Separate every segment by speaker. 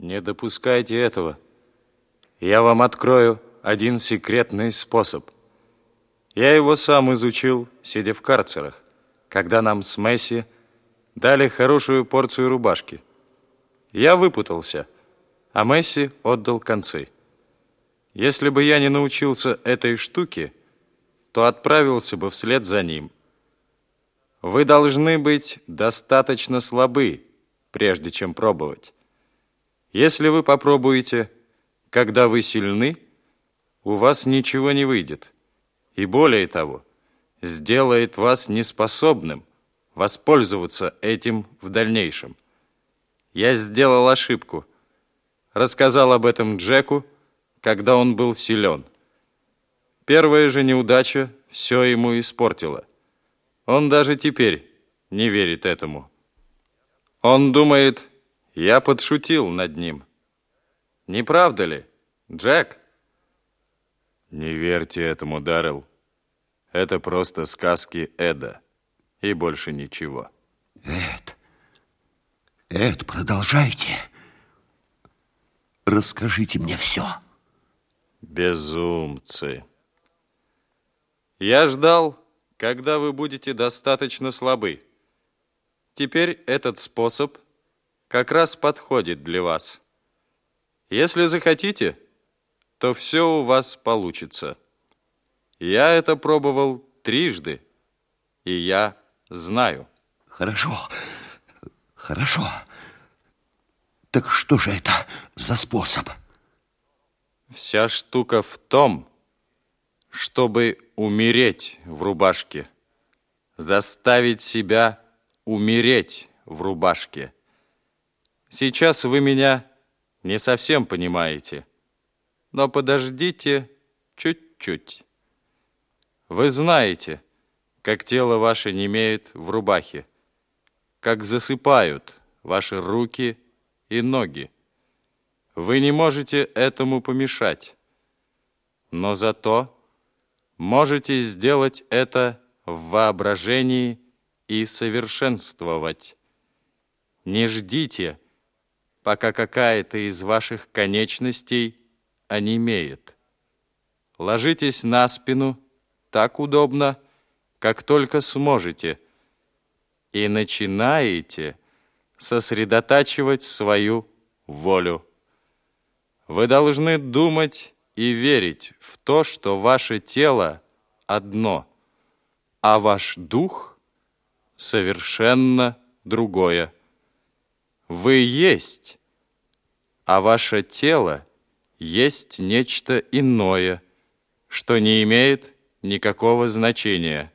Speaker 1: Не допускайте этого. Я вам открою один секретный способ. Я его сам изучил, сидя в карцерах, когда нам с Месси дали хорошую порцию рубашки. Я выпутался, а Месси отдал концы. Если бы я не научился этой штуке, то отправился бы вслед за ним. Вы должны быть достаточно слабы, прежде чем пробовать. Если вы попробуете, когда вы сильны, у вас ничего не выйдет. И более того, сделает вас неспособным воспользоваться этим в дальнейшем. Я сделал ошибку. Рассказал об этом Джеку, когда он был силен. Первая же неудача все ему испортила. Он даже теперь не верит этому. Он думает, я подшутил над ним. Не правда ли, Джек? Не верьте этому, Даррелл. Это просто сказки Эда. И больше ничего.
Speaker 2: Эд, Эд, продолжайте. Расскажите мне все.
Speaker 1: Безумцы. Я ждал, когда вы будете достаточно слабы. Теперь этот способ – как раз подходит для вас. Если захотите, то все у вас получится. Я это пробовал трижды, и я знаю.
Speaker 2: Хорошо, хорошо. Так что же это за способ?
Speaker 1: Вся штука в том, чтобы умереть в рубашке, заставить себя умереть в рубашке. Сейчас вы меня не совсем понимаете, но подождите чуть-чуть. Вы знаете, как тело ваше немеет в рубахе, как засыпают ваши руки и ноги. Вы не можете этому помешать, но зато можете сделать это в воображении и совершенствовать. Не ждите, пока какая-то из ваших конечностей онемеет. Ложитесь на спину так удобно, как только сможете, и начинаете сосредотачивать свою волю. Вы должны думать и верить в то, что ваше тело одно, а ваш дух совершенно другое. Вы есть, а ваше тело есть нечто иное, что не имеет никакого значения.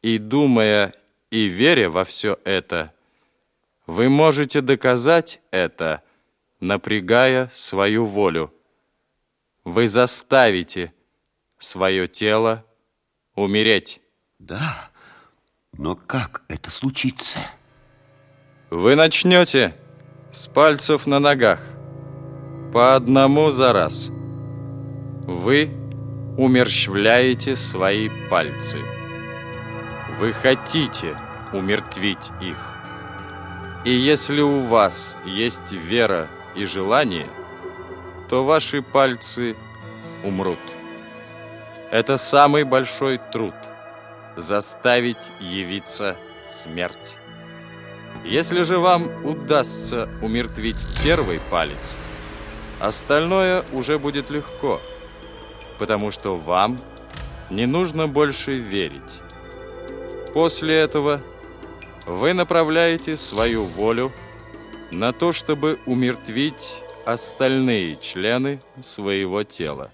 Speaker 1: И думая и веря во все это, вы можете доказать это, напрягая свою волю. Вы заставите свое тело умереть.
Speaker 2: Да, но как это случится?
Speaker 1: Вы начнете с пальцев на ногах, по одному за раз. Вы умерщвляете свои пальцы. Вы хотите умертвить их. И если у вас есть вера и желание, то ваши пальцы умрут. Это самый большой труд – заставить явиться смерть. Если же вам удастся умертвить первый палец, остальное уже будет легко, потому что вам не нужно больше верить. После этого вы направляете свою волю на то, чтобы умертвить остальные члены своего тела.